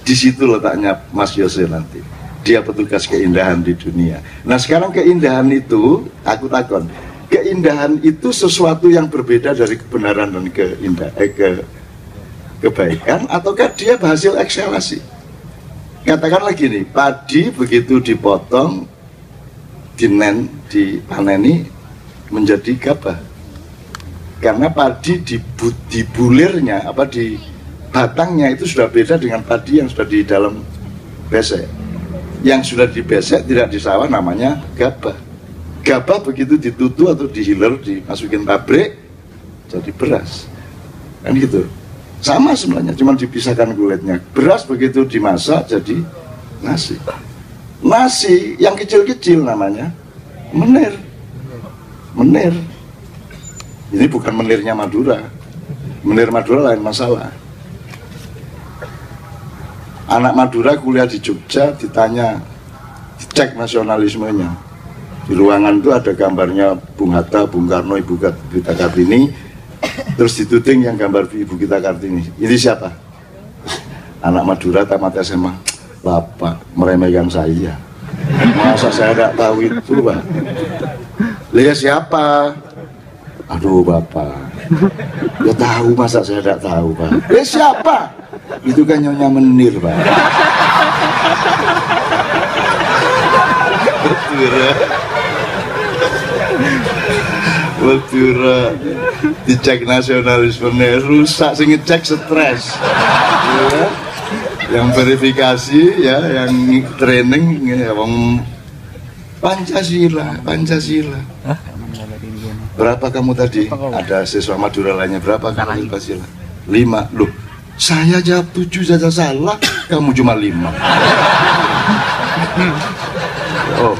Di situ letaknya Mas Yose nanti. Dia petugas keindahan di dunia. Nah sekarang keindahan itu, aku takon, keindahan itu sesuatu yang berbeda dari kebenaran dan keindah, eh, ke, kebaikan, ataukah dia hasil ekselasi? katakan lagi nih padi begitu dipotong dinen dipaneni menjadi gabah karena padi di, di bulirnya apa di batangnya itu sudah beda dengan padi yang sudah di dalam besek yang sudah di besek tidak di sawah namanya gabah gabah begitu ditutu atau dihiler dimasukin pabrik jadi beras kan gitu sama sebenarnya, cuma dipisahkan kulitnya. Beras begitu dimasak jadi nasi. Nasi yang kecil-kecil namanya menir. Menir. Ini bukan menirnya Madura. Menir Madura lain masalah. Anak Madura kuliah di Jogja ditanya, dicek nasionalismenya. Di ruangan itu ada gambarnya Bung Hatta, Bung Karno, Ibu Gita Kartini, Terus dituding yang gambar ibu kita Kartini. Ini siapa? Anak Madura tamat SMA. Bapak meremehkan saya. Masa saya tidak tahu itu, Pak? Lihat siapa? Aduh, Bapak. Ya tahu masa saya tidak tahu, Pak. Lihat siapa? Itu kan Nyonya Menir, Pak. Betul, ya? Madura dicek nasionalisme rusak sing ngecek stres. Ya. yang verifikasi ya yang training ya wong Pancasila Pancasila. Berapa kamu tadi? Ada siswa Madura lainnya. Berapa kamu Pancasila? Lima. Loh saya jawab tujuh saja salah kamu cuma lima. Oh.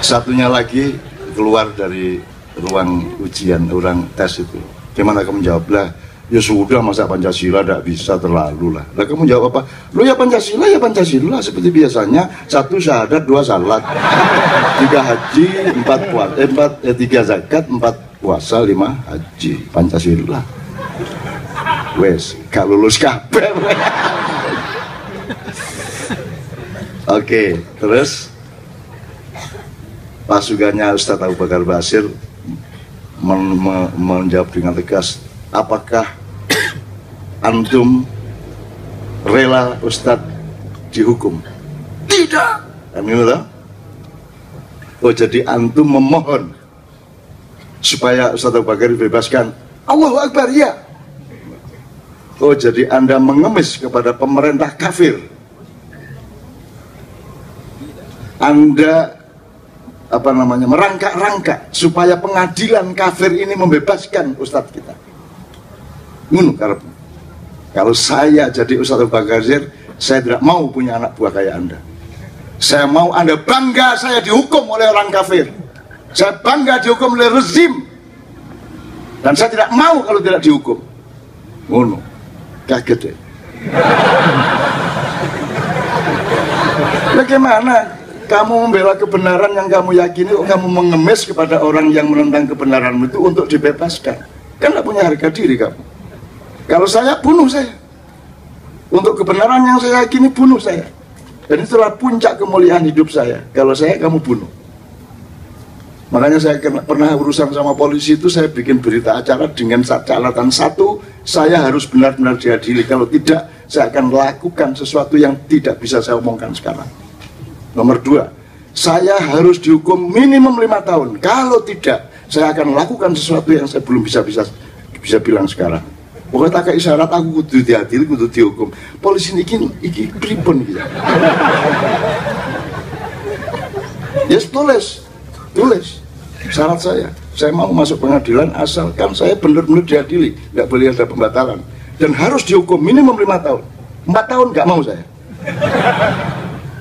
Satunya lagi keluar dari ruang ujian orang tes itu. Gimana kamu jawab? Lah ya sudah masa Pancasila tidak bisa terlalu lah. Lah kamu jawab apa? Lo ya Pancasila ya Pancasila seperti biasanya. Satu syahadat dua salat. Tiga haji empat puasa eh, empat eh, tiga zakat empat puasa lima haji. Pancasila wes gak lulus kabeh. Oke terus? Pasukannya Ustadz Abu Bakar Basir men men menjawab dengan tegas apakah antum rela Ustadz dihukum? Tidak. Kan loh oh jadi antum memohon supaya Ustadz Abu Bakar dibebaskan. Allahu Akbar ya oh jadi anda mengemis kepada pemerintah kafir anda apa namanya merangkak-rangkak supaya pengadilan kafir ini membebaskan ustadz kita. Karep. Kalau saya jadi Ustadz Abu Bakar saya tidak mau punya anak buah kayak Anda. Saya mau Anda bangga saya dihukum oleh orang kafir. Saya bangga dihukum oleh rezim. Dan saya tidak mau kalau tidak dihukum. Ngono. Kaget deh. Bagaimana kamu membela kebenaran yang kamu yakini, kok kamu mengemis kepada orang yang menentang kebenaranmu itu untuk dibebaskan? Kan tidak punya harga diri kamu. Kalau saya bunuh saya. Untuk kebenaran yang saya yakini bunuh saya. Dan itulah puncak kemuliaan hidup saya. Kalau saya kamu bunuh. Makanya saya kena, pernah urusan sama polisi itu saya bikin berita acara dengan catatan satu, saya harus benar-benar diadili. Kalau tidak, saya akan lakukan sesuatu yang tidak bisa saya omongkan sekarang. Nomor dua, saya harus dihukum minimum lima tahun. Kalau tidak, saya akan lakukan sesuatu yang saya belum bisa bisa bisa bilang sekarang. Pokoknya tak isyarat aku kudu diadili, kudu dihukum. Polisi ini iki pripun gitu. Yes, tulis, tulis syarat saya saya mau masuk pengadilan asalkan saya benar-benar diadili nggak boleh ada pembatalan. Dan harus dihukum minimum lima tahun. Empat tahun nggak mau saya.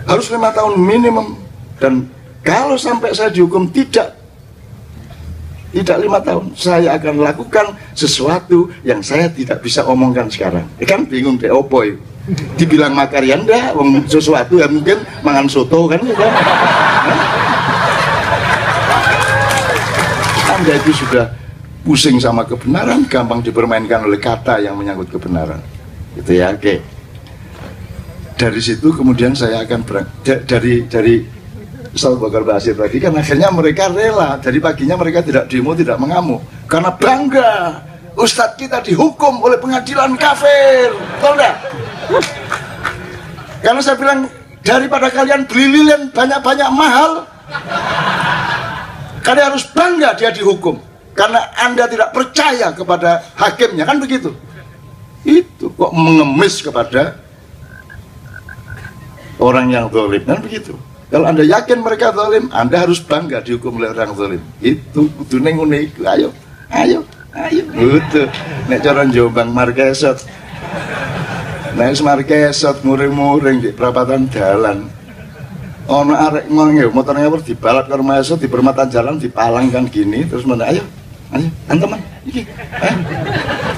Harus lima tahun minimum. Dan kalau sampai saya dihukum tidak tidak lima tahun saya akan lakukan sesuatu yang saya tidak bisa omongkan sekarang. Ya kan? Bingung deh opo dibilang makaryanda sesuatu yang mungkin mangan soto kan ya kan anda itu sudah pusing sama kebenaran, gampang dipermainkan oleh kata yang menyangkut kebenaran. Gitu ya, oke. Dari situ kemudian saya akan dari dari Ustaz Bakar Basir tadi kan akhirnya mereka rela dari paginya mereka tidak demo tidak mengamuk karena bangga Ustadz kita dihukum oleh pengadilan kafir tahu enggak? karena saya bilang daripada kalian beli lilin banyak-banyak mahal Kalian harus bangga dia dihukum karena Anda tidak percaya kepada hakimnya kan begitu. Itu kok mengemis kepada orang yang zalim kan begitu. Kalau Anda yakin mereka zalim, Anda harus bangga dihukum oleh orang zalim. Itu kudu ning Ayo, ayo, ayo. Itu nek cara Jombang Markesot. Nek Markesot muring-muring di perapatan jalan ono arek ngomong motornya harus dibalap ke rumah di permata jalan dipalang kan gini terus mana ayo ayo anteman iki ayo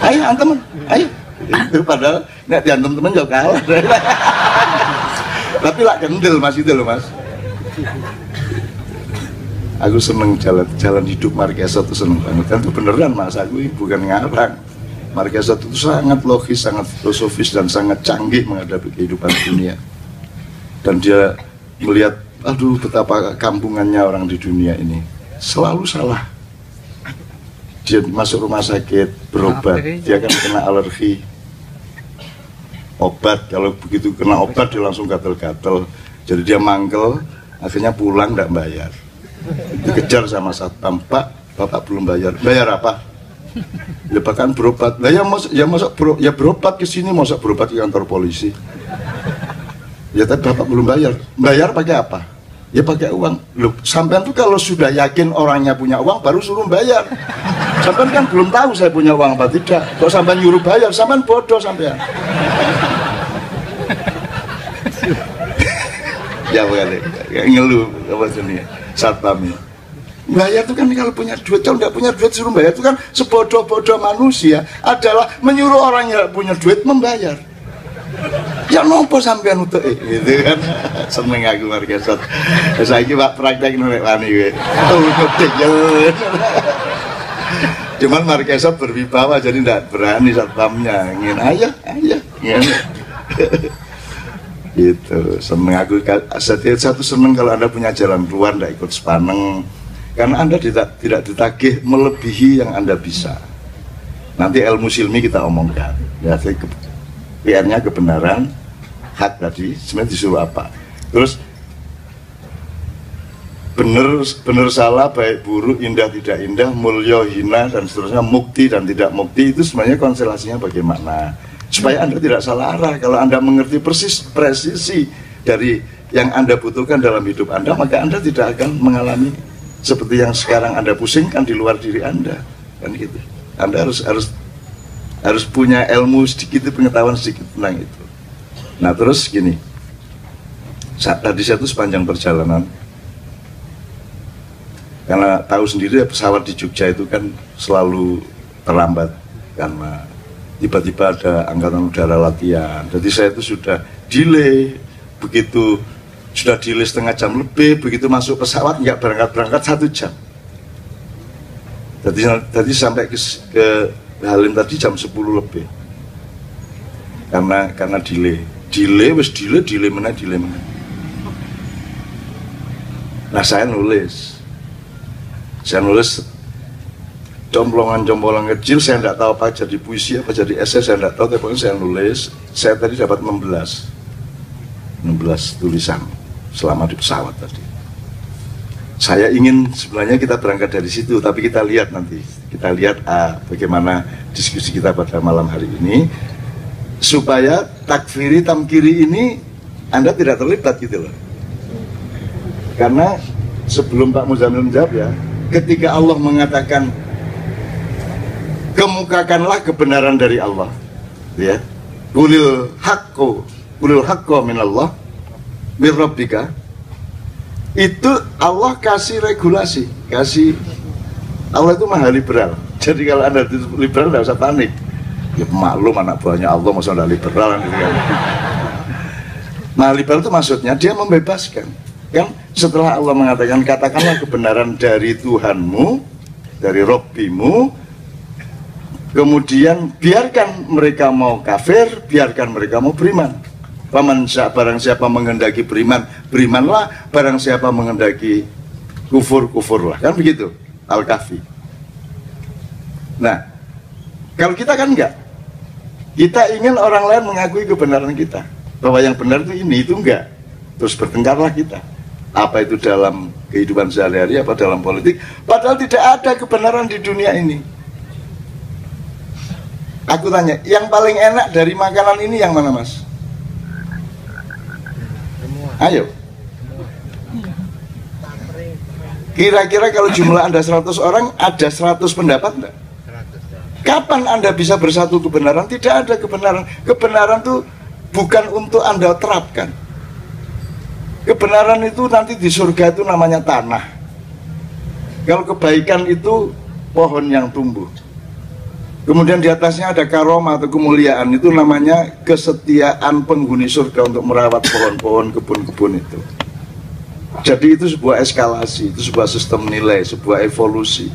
ayo anteman ayo. Itu padahal nek diantem teman jauh kalah. Tapi lah kendel mas itu loh mas. Aku seneng jalan jalan hidup Marquesa itu seneng banget. Kan itu beneran mas aku bukan ngarang. Marquesa itu sangat logis sangat filosofis dan sangat canggih menghadapi kehidupan dunia. Dan dia melihat aduh betapa kampungannya orang di dunia ini. Selalu salah. Dia masuk rumah sakit berobat dia akan kena alergi. Obat kalau begitu kena obat dia langsung gatel-gatel. Jadi dia mangkel akhirnya pulang tidak bayar. Dikejar sama satpam pak bapak belum bayar. Bayar apa? Ya bahkan berobat. Lah ya masuk ya masuk ya berobat ke sini masuk berobat ke kantor polisi Ya tapi bapak belum bayar. Bayar pakai apa? Ya pakai uang. Loh, sampean tuh kalau sudah yakin orangnya punya uang baru suruh bayar. Sampean kan belum tahu saya punya uang apa tidak. Kok sampean nyuruh bayar, sampean bodoh sampean. ya bukan ya, ngeluh apa sini satpamnya. Bayar itu kan kalau punya duit, kalau tidak punya duit suruh bayar itu kan sebodoh-bodoh manusia adalah menyuruh orang yang punya duit membayar ya nopo sampean untuk eh, gitu kan. Seneng aku warga sat saya pak praktek nek wani gue ngetik ya. Cuman Marquesot berwibawa jadi tidak berani satpamnya ingin ayo ayo. Ingin gitu. Seneng aku. Setiap satu seneng kalau anda punya jalan keluar tidak ikut sepaneng. Karena anda tidak tidak ditagih melebihi yang anda bisa. Nanti ilmu silmi kita omongkan. Ya PR-nya kebenaran hak tadi sebenarnya disuruh apa? Terus benar benar salah baik buruk indah tidak indah mulio hina dan seterusnya mukti dan tidak mukti itu sebenarnya konstelasinya bagaimana? Supaya anda tidak salah arah. Kalau anda mengerti persis presisi dari yang anda butuhkan dalam hidup anda maka anda tidak akan mengalami seperti yang sekarang anda pusingkan di luar diri anda. Kan gitu. Anda harus harus harus punya ilmu sedikit pengetahuan sedikit tentang itu nah terus gini. Saat tadi saya itu sepanjang perjalanan. Karena tahu sendiri ya pesawat di Jogja itu kan selalu terlambat. Karena tiba-tiba ada angkatan udara latihan. Jadi saya itu sudah delay. Begitu sudah delay setengah jam lebih begitu masuk pesawat nggak berangkat-berangkat satu jam. Jadi, jadi sampai ke, ke Halim tadi jam 10 lebih. Karena karena delay delay wes delay delay mana delay mana nah saya nulis. Saya nulis comblongan-comblongan kecil saya tidak tahu apa jadi puisi apa jadi esai saya tidak tahu tapi saya nulis. Saya tadi dapat 16 16 tulisan selama di pesawat tadi. Saya ingin sebenarnya kita berangkat dari situ tapi kita lihat nanti. Kita lihat ah, bagaimana diskusi kita pada malam hari ini supaya takfiri tamkiri ini anda tidak terlibat gitu loh karena sebelum Pak Muzamil menjawab ya ketika Allah mengatakan kemukakanlah kebenaran dari Allah ya kulil hakku kulil hakku minallah mirrabbika itu Allah kasih regulasi, kasih Allah itu maha liberal. Jadi kalau anda liberal tidak usah panik. Ya maklum anak buahnya Allah masa ada liberal kan. Nah liberal itu maksudnya dia membebaskan. Kan setelah Allah mengatakan katakanlah kebenaran dari Tuhanmu, dari Robbimu, kemudian biarkan mereka mau kafir, biarkan mereka mau beriman. Paman barang siapa mengendaki beriman, berimanlah. Barang siapa mengendaki kufur, kufurlah. Kan begitu. Al-Kahfi. Nah, kalau kita kan enggak. Kita ingin orang lain mengakui kebenaran kita. Bahwa yang benar itu ini, itu enggak. Terus bertengkarlah kita. Apa itu dalam kehidupan sehari-hari, apa dalam politik. Padahal tidak ada kebenaran di dunia ini. Aku tanya, yang paling enak dari makanan ini yang mana mas? Ayo. Kira-kira kalau jumlah Anda 100 orang, ada 100 pendapat enggak? Kapan Anda bisa bersatu kebenaran? Tidak ada kebenaran. Kebenaran itu bukan untuk Anda terapkan. Kebenaran itu nanti di surga itu namanya tanah. Kalau kebaikan itu pohon yang tumbuh. Kemudian di atasnya ada karoma atau kemuliaan itu namanya kesetiaan penghuni surga untuk merawat pohon-pohon kebun-kebun itu. Jadi itu sebuah eskalasi, itu sebuah sistem nilai, sebuah evolusi.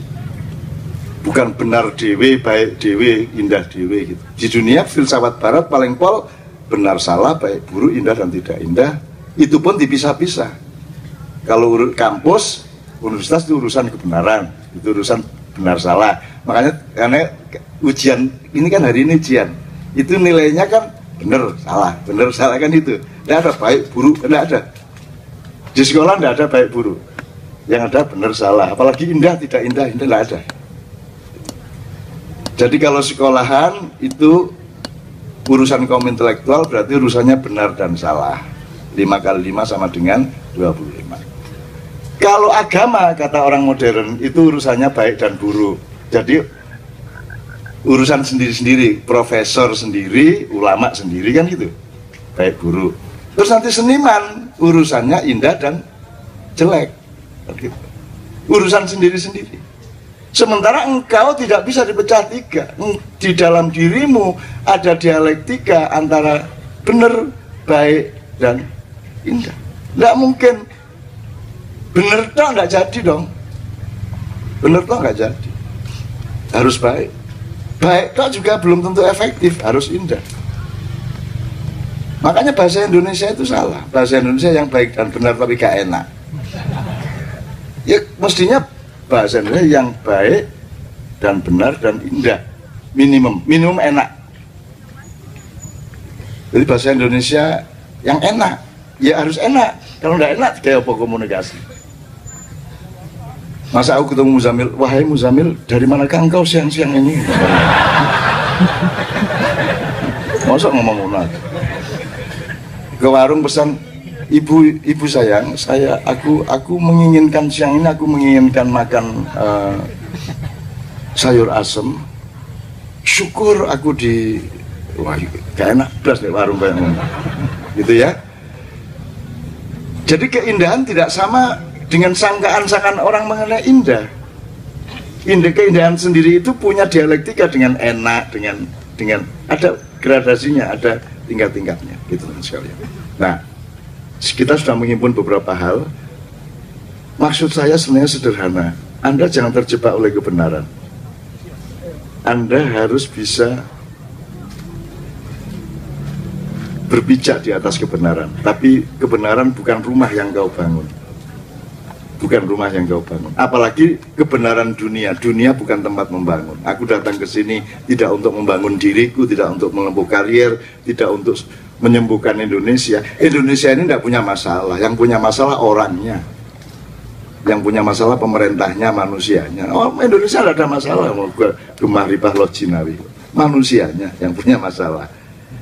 Bukan benar dewe, baik dewe, indah dewe gitu. Di dunia filsafat barat paling pol benar salah, baik buruk, indah dan tidak indah. Itu pun dipisah-pisah. Kalau kampus, universitas itu urusan kebenaran, itu urusan benar salah. Makanya karena ujian ini kan hari ini ujian itu nilainya kan benar salah benar salah kan itu tidak ada baik buruk tidak ada di sekolah tidak ada baik buruk yang ada benar salah apalagi indah tidak indah indah tidak ada jadi kalau sekolahan itu urusan kaum intelektual berarti urusannya benar dan salah 5 kali 5 sama dengan 25 kalau agama kata orang modern itu urusannya baik dan buruk jadi urusan sendiri-sendiri, profesor sendiri, ulama sendiri kan gitu. Baik guru. Terus nanti seniman urusannya indah dan jelek. Urusan sendiri-sendiri. Sementara engkau tidak bisa dipecah tiga. Di dalam dirimu ada dialektika antara benar, baik, dan indah. Tidak mungkin. Benar toh nggak jadi dong. Benar toh nggak jadi. Harus baik baik kok juga belum tentu efektif harus indah makanya bahasa Indonesia itu salah bahasa Indonesia yang baik dan benar tapi gak enak ya mestinya bahasa Indonesia yang baik dan benar dan indah. Minimum minimum enak. Jadi bahasa Indonesia yang enak ya harus enak. Kalau tidak enak kayak apa komunikasi? Masa aku ketemu Muzamil, wahai Muzamil, dari mana engkau siang-siang ini? Masa ngomong ngono? Ke warung pesan, ibu ibu sayang, saya aku aku menginginkan siang ini aku menginginkan makan uh, sayur asem. syukur aku di wah gak enak belas nih warung kayak gitu ya. Jadi keindahan tidak sama dengan sangkaan-sangkaan orang mengenai indah. Indah keindahan sendiri itu punya dialektika dengan enak dengan dengan ada gradasinya ada tingkat-tingkatnya. Gitu sekalian nah kita sudah menghimpun beberapa hal maksud saya sebenarnya sederhana anda jangan terjebak oleh kebenaran anda harus bisa berpijak di atas kebenaran. Tapi kebenaran bukan rumah yang kau bangun. Bukan rumah yang kau bangun. Apalagi kebenaran dunia. Dunia bukan tempat membangun. Aku datang ke sini tidak untuk membangun diriku, tidak untuk menempuh karier, tidak untuk menyembuhkan Indonesia. Indonesia ini tidak punya masalah. Yang punya masalah orangnya. Yang punya masalah pemerintahnya, manusianya. Oh, Indonesia ada masalah. Mau gemah ribah lojinawi. Manusianya yang punya masalah.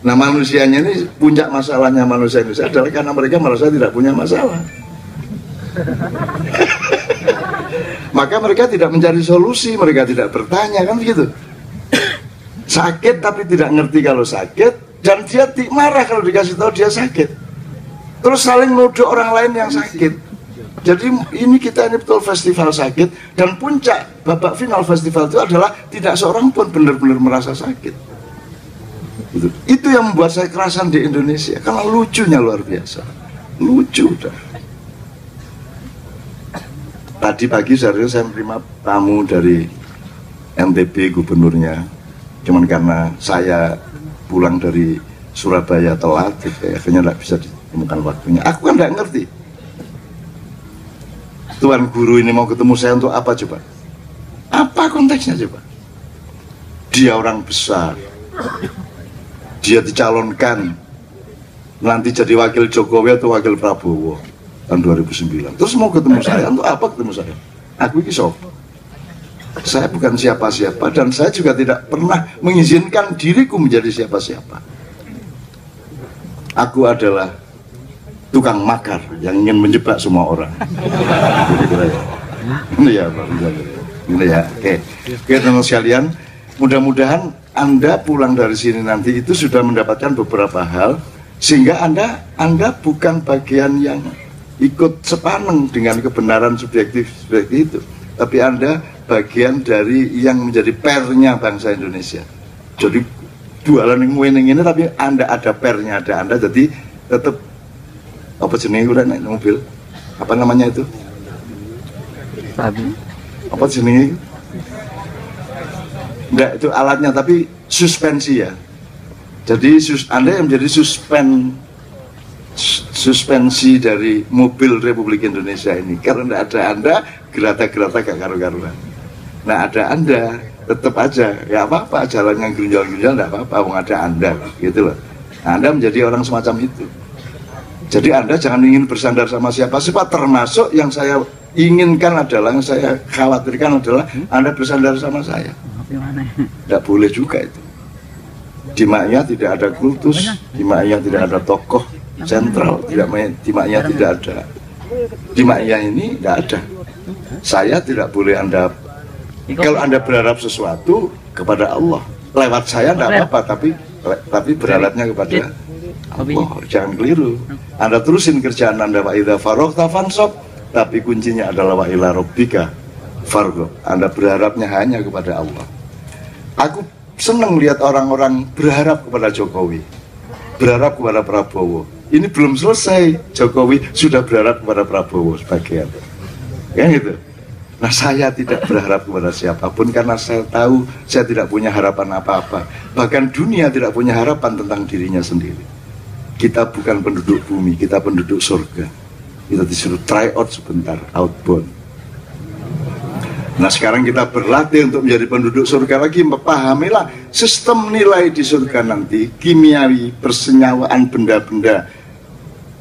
Nah manusianya ini puncak masalahnya manusia Indonesia adalah karena mereka merasa tidak punya masalah. Maka mereka tidak mencari solusi, mereka tidak bertanya kan begitu. Sakit tapi tidak ngerti kalau sakit dan dia marah kalau dikasih tahu dia sakit. Terus saling nuduh orang lain yang sakit. Jadi ini kita ini betul festival sakit dan puncak babak final festival itu adalah tidak seorang pun benar-benar merasa sakit. Itu, itu yang membuat saya kerasan di Indonesia karena lucunya luar biasa. Lucu dah tadi pagi saya menerima tamu dari NTB gubernurnya cuman karena saya pulang dari Surabaya telat gitu, akhirnya tidak bisa ditemukan waktunya. Aku kan tidak ngerti. Tuan guru ini mau ketemu saya untuk apa coba? Apa konteksnya coba? Dia orang besar. Dia dicalonkan nanti jadi wakil Jokowi atau wakil Prabowo tahun 2009 terus mau ketemu saya untuk apa ketemu saya? Aku ini sof saya bukan siapa-siapa dan saya juga tidak pernah mengizinkan diriku menjadi siapa-siapa. Aku adalah tukang makar yang ingin menjebak semua orang. Ini ya ini ya oke. Oke teman sekalian mudah-mudahan anda pulang dari sini nanti itu sudah mendapatkan beberapa hal sehingga anda anda bukan bagian yang ikut sepaneng dengan kebenaran subjektif seperti itu. Tapi Anda bagian dari yang menjadi pernya bangsa Indonesia. Jadi jualan yang winning ini tapi Anda ada pernya, ada Anda jadi tetap apa jenis udah naik mobil? Apa namanya itu? Apa jenis? Enggak, itu alatnya tapi suspensi ya. Jadi sus, Anda yang menjadi suspen suspensi dari mobil Republik Indonesia ini. Karena tidak ada anda gerata-gerata gak karu-karuan. Nah ada anda tetap aja. Ya apa-apa jalan yang gunjal-gunjal tidak apa-apa. Ada anda gitu loh. Nah, anda menjadi orang semacam itu. Jadi anda jangan ingin bersandar sama siapa-siapa termasuk yang saya inginkan adalah yang saya khawatirkan adalah anda bersandar sama saya. Tidak boleh juga itu. Di Maya tidak ada kultus di Maya tidak ada tokoh sentral tidak di Maknya tidak ada. Di Maknya ini tidak ada. Saya tidak boleh anda kalau anda berharap sesuatu kepada Allah. Lewat saya tidak apa-apa tapi tapi berharapnya kepada Allah. Jangan keliru. Anda terusin kerjaan anda wa idha faroh tafansop tapi kuncinya adalah wa ila robbika fargo anda berharapnya hanya kepada Allah. Aku senang lihat orang-orang berharap kepada Jokowi berharap kepada Prabowo ini belum selesai. Jokowi sudah berharap kepada Prabowo sebagian. Kan gitu. Nah saya tidak berharap kepada siapa pun karena saya tahu saya tidak punya harapan apa-apa. Bahkan dunia tidak punya harapan tentang dirinya sendiri. Kita bukan penduduk bumi kita penduduk surga. Kita disuruh try out sebentar outbound Nah sekarang kita berlatih untuk menjadi penduduk surga lagi Pahamilah sistem nilai di surga nanti Kimiawi, persenyawaan benda-benda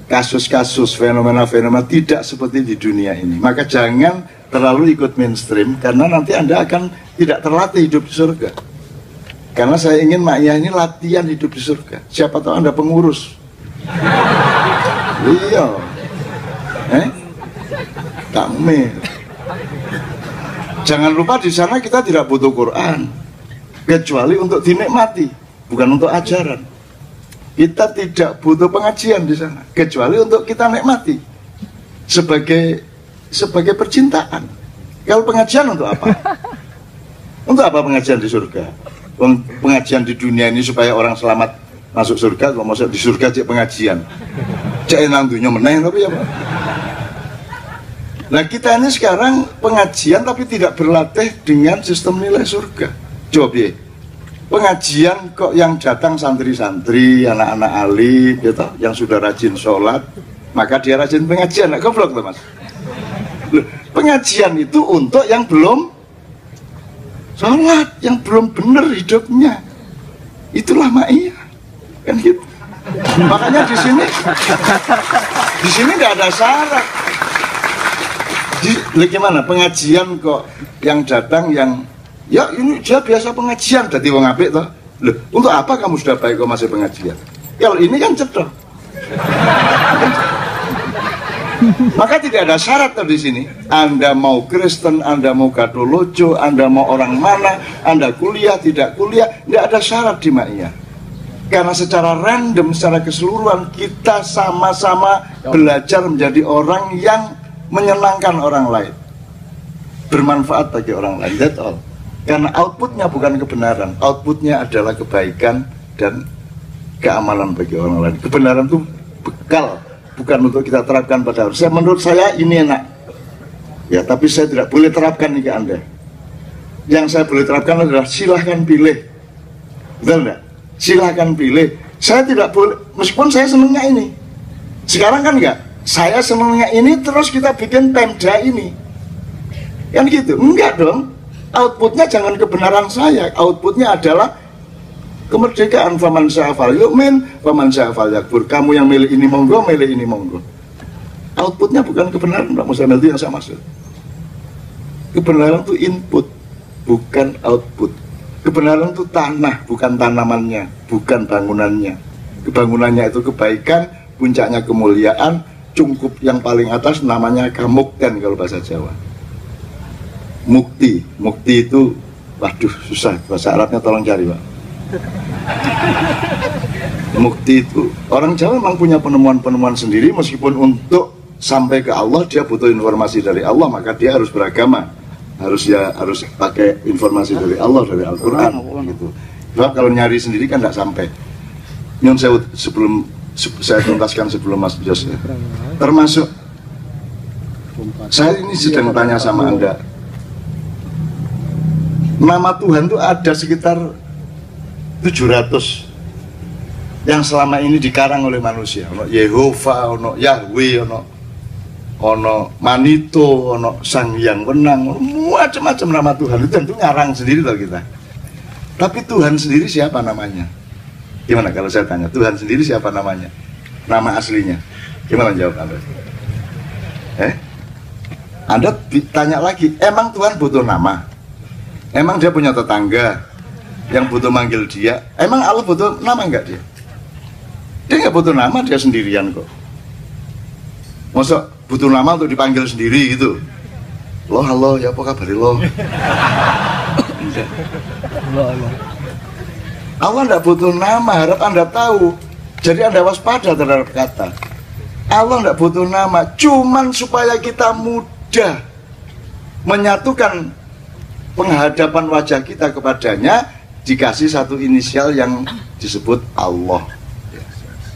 kasus-kasus fenomena-fenomena tidak seperti di dunia ini. Maka jangan terlalu ikut mainstream karena nanti Anda akan tidak terlatih hidup di surga. Karena saya ingin Maknya ini latihan hidup di surga. Siapa tahu Anda pengurus. iya. Eh? Takmir. Jangan lupa di sana kita tidak butuh Quran. kecuali untuk dinikmati, bukan untuk ajaran. Kita tidak butuh pengajian di sana, kecuali untuk kita nikmati sebagai sebagai percintaan. Kalau pengajian untuk apa? Untuk apa pengajian di surga? Pengajian di dunia ini supaya orang selamat masuk surga, kalau masuk di surga cek pengajian. Cek nang dunia meneng tapi ya Pak. Nah kita ini sekarang pengajian tapi tidak berlatih dengan sistem nilai surga. Coba ya pengajian kok yang datang santri-santri, anak-anak ali, gitu, yang sudah rajin sholat, maka dia rajin pengajian. Nah, goblok tuh mas. Loh, pengajian itu untuk yang belum sholat, yang belum benar hidupnya. Itulah ma'iyah. Kan gitu. Makanya di sini, di sini nggak ada syarat. Di, gimana pengajian kok yang datang yang Ya ini dia biasa pengajian jadi wong apik toh. Loh, untuk apa kamu sudah baik kok masih pengajian? Kalau ini kan cedok. Maka tidak ada syarat di sini. Anda mau Kristen, Anda mau Katolojo, Anda mau orang mana, Anda kuliah, tidak kuliah, tidak ada syarat di Ma'iyah. Karena secara random, secara keseluruhan kita sama-sama belajar menjadi orang yang menyenangkan orang lain. Bermanfaat bagi orang lain. That's all. Karena outputnya bukan kebenaran, outputnya adalah kebaikan dan keamanan bagi orang lain. Kebenaran itu bekal, bukan untuk kita terapkan pada. Saya menurut saya ini enak, ya tapi saya tidak boleh terapkan ini ke anda. Yang saya boleh terapkan adalah silahkan pilih, betul enggak? Silahkan pilih. Saya tidak boleh, meskipun saya senangnya ini. Sekarang kan enggak, saya senangnya ini terus kita bikin pemda ini. Kan gitu, enggak dong. Outputnya jangan kebenaran saya. Outputnya adalah kemerdekaan. Faman syafal yu'min faman syafal yakbur. Kamu yang milih ini monggo milih ini monggo. Outputnya bukan kebenaran Pak Musa itu yang saya maksud. Kebenaran itu input bukan output. Kebenaran itu tanah bukan tanamannya bukan bangunannya. Kebangunannya itu kebaikan puncaknya kemuliaan cungkup yang paling atas namanya kamukten kalau bahasa Jawa. Mukti. Mukti itu waduh susah. Bahasa Arabnya tolong cari pak. Mukti itu orang Jawa memang punya penemuan-penemuan sendiri. Meskipun untuk sampai ke Allah dia butuh informasi dari Allah maka dia harus beragama. Harus ya harus pakai informasi dari Allah dari Al-Quran gitu. Sebab kalau nyari sendiri kan tidak sampai. Saya sebelum saya tuntaskan sebelum Mas Bios ya. termasuk saya ini sedang tanya sama anda nama Tuhan itu ada sekitar 700 yang selama ini dikarang oleh manusia ono Yehova, ono Yahweh, ono ono Manito, ono Sang Yang Wenang, macam-macam nama Tuhan itu tentu ngarang sendiri loh kita. Tapi Tuhan sendiri siapa namanya? Gimana kalau saya tanya, Tuhan sendiri siapa namanya? Nama aslinya. Gimana jawab Anda? Eh? Anda tanya lagi, emang Tuhan butuh nama? Emang dia punya tetangga yang butuh manggil dia? Emang Allah butuh nama enggak dia? Dia nggak butuh nama, dia sendirian kok. Masa butuh nama untuk dipanggil sendiri gitu? Lo halo, ya apa kabar lo? Allah enggak butuh nama, harap anda tahu. Jadi anda waspada terhadap kata. Allah enggak butuh nama, cuman supaya kita mudah menyatukan penghadapan wajah kita kepadanya dikasih satu inisial yang disebut Allah.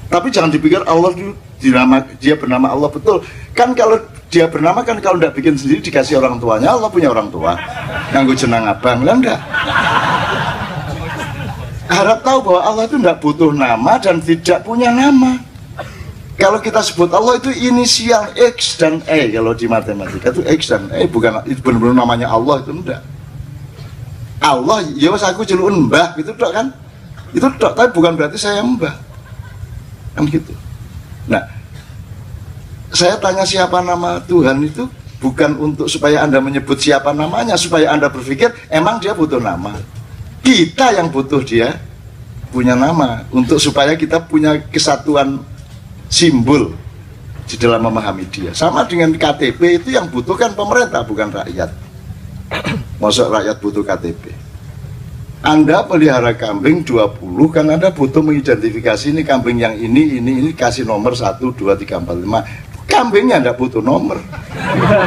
Tapi jangan dipikir Allah itu dinama, dia bernama Allah betul. Kan kalau dia bernama kan kalau tidak bikin sendiri dikasih orang tuanya Allah punya orang tua. Nganggu jenang abang lah enggak. Harap tahu bahwa Allah itu tidak butuh nama dan tidak punya nama. Kalau kita sebut Allah itu inisial X dan E kalau di matematika itu X dan E bukan itu benar-benar namanya Allah itu enggak. Allah ya mas aku celuk mbah gitu dok kan itu dok tapi bukan berarti saya mbah kan gitu nah saya tanya siapa nama Tuhan itu bukan untuk supaya anda menyebut siapa namanya supaya anda berpikir emang dia butuh nama kita yang butuh dia punya nama untuk supaya kita punya kesatuan simbol di dalam memahami dia. Sama dengan KTP itu yang butuhkan pemerintah bukan rakyat. Masuk rakyat butuh KTP. Anda pelihara kambing 20 kan Anda butuh mengidentifikasi ini kambing yang ini, ini, ini kasih nomor 1, 2, 3, 4, 5 Kambingnya tidak butuh nomor.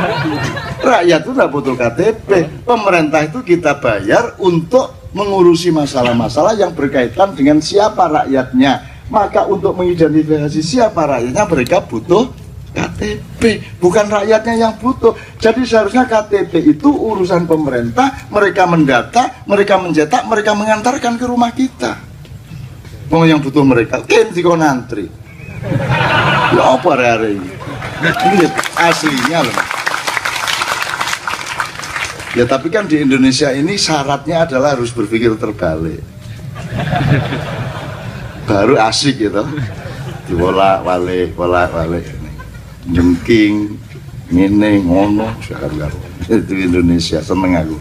Rakyat itu tidak butuh KTP Pemerintah itu kita bayar untuk mengurusi masalah-masalah yang berkaitan dengan siapa rakyatnya. Maka untuk mengidentifikasi siapa rakyatnya mereka butuh KTP bukan rakyatnya yang butuh. Jadi seharusnya KTP itu urusan pemerintah mereka mendata mereka mencetak mereka mengantarkan ke rumah kita. Mau yang butuh mereka kan kau nantri ya apa hari ini aslinya loh ya tapi kan di Indonesia ini syaratnya adalah harus berpikir terbalik. Baru asik gitu. Dibolak balik bolak balik. Jengking ngene ngono itu Indonesia seneng aku